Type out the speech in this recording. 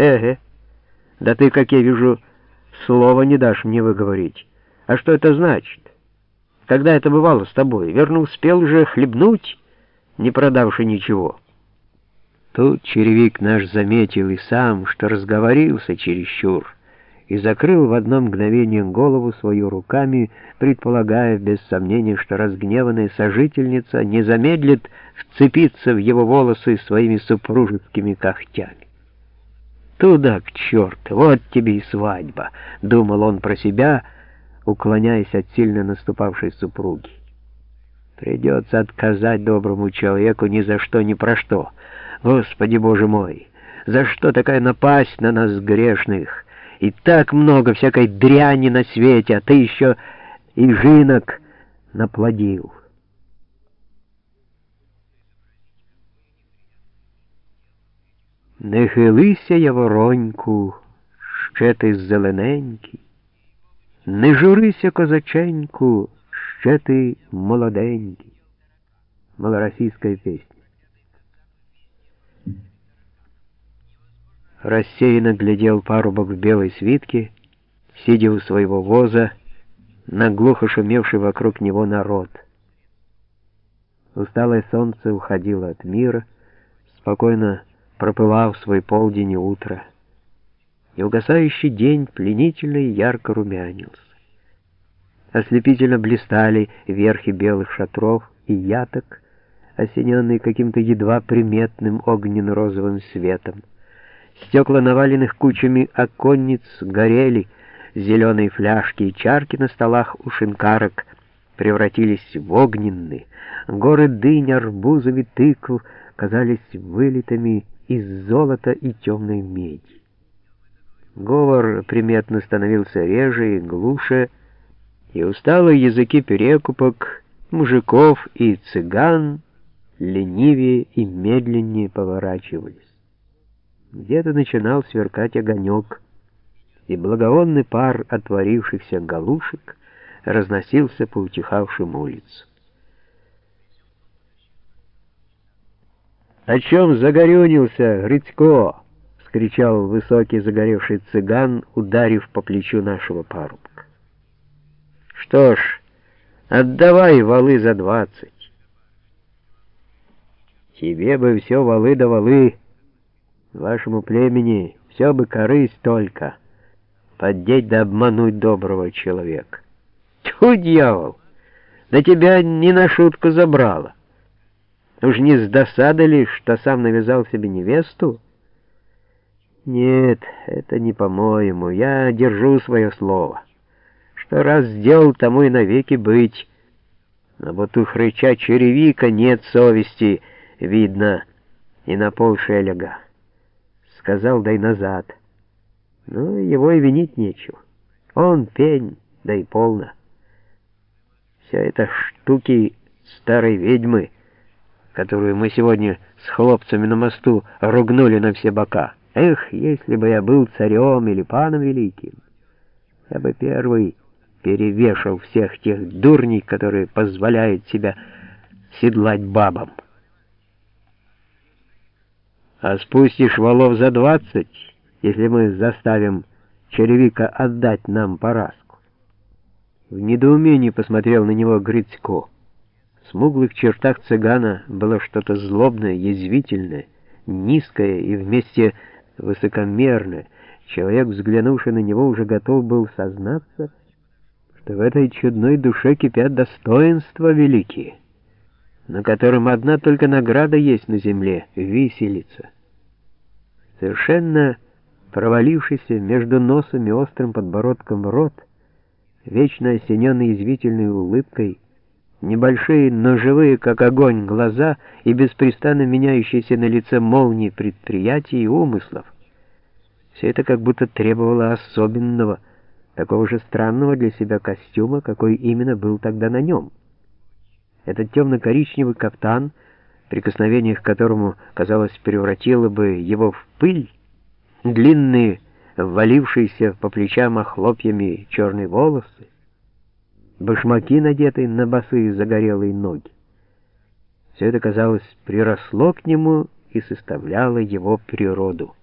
Эге, да ты, как я вижу, слова не дашь мне выговорить. А что это значит? Когда это бывало с тобой? Верно, успел уже хлебнуть, не продавши ничего. Тут черевик наш заметил и сам, что разговорился чересчур, и закрыл в одно мгновение голову свою руками, предполагая без сомнения, что разгневанная сожительница не замедлит вцепиться в его волосы своими супружескими когтями. «Туда, к черту, вот тебе и свадьба», — думал он про себя, уклоняясь от сильно наступавшей супруги. «Придется отказать доброму человеку ни за что, ни про что». Господи Боже мой, за что такая напасть на нас грешных? И так много всякой дряни на свете, а ты еще и жинок наплодил. Не хилися я вороньку, ще ти зелененький, не журися, козаченьку, ще ти молоденький. Малороссийская песня. рассеянно глядел парубок в белой свитке, сидя у своего воза, на глухо шумевший вокруг него народ. Усталое солнце уходило от мира, спокойно проплывав свой полдень и утро, и угасающий день пленительно и ярко румянился. Ослепительно блистали верхи белых шатров и яток, осененные каким-то едва приметным огненно-розовым светом. Стекла наваленных кучами оконниц горели, зеленые фляжки и чарки на столах у шинкарок превратились в огненные. Горы дынь, арбузов и тыкв казались вылитыми из золота и темной меди. Говор приметно становился реже и глуше, и усталые языки перекупок, мужиков и цыган ленивее и медленнее поворачивались. Где-то начинал сверкать огонек, и благовонный пар отворившихся галушек разносился по утихавшим улицам. «О чем загорюнился, Грицко?» — скричал высокий загоревший цыган, ударив по плечу нашего парубка. «Что ж, отдавай валы за двадцать». «Тебе бы все валы да валы!» Вашему племени все бы корысть только, поддеть да обмануть доброго человека. Тьфу, дьявол, да тебя не на шутку забрало. Уж не с досады ли, что сам навязал себе невесту? Нет, это не по-моему, я держу свое слово. Что раз сделал, тому и навеки быть. Но вот у хрыча черевика нет совести, видно, и на полшелега сказал, дай назад. Ну, его и винить нечего. Он пень, да и полно. Все это штуки старой ведьмы, которую мы сегодня с хлопцами на мосту ругнули на все бока. Эх, если бы я был царем или паном великим, я бы первый перевешал всех тех дурней, которые позволяют себя седлать бабам. А спустишь валов за двадцать, если мы заставим черевика отдать нам Параску. В недоумении посмотрел на него Грицко. В смуглых чертах цыгана было что-то злобное, язвительное, низкое и вместе высокомерное. Человек, взглянувший на него, уже готов был сознаться, что в этой чудной душе кипят достоинства великие на котором одна только награда есть на земле — виселица. Совершенно провалившийся между носом и острым подбородком рот, вечно осененный извительной улыбкой, небольшие, но живые, как огонь, глаза и беспрестанно меняющиеся на лице молнии предприятий и умыслов. Все это как будто требовало особенного, такого же странного для себя костюма, какой именно был тогда на нем. Этот темно-коричневый кафтан, прикосновение к которому, казалось, превратило бы его в пыль, длинные, ввалившиеся по плечам охлопьями черные волосы, башмаки, надетые на босые загорелые ноги. Все это, казалось, приросло к нему и составляло его природу.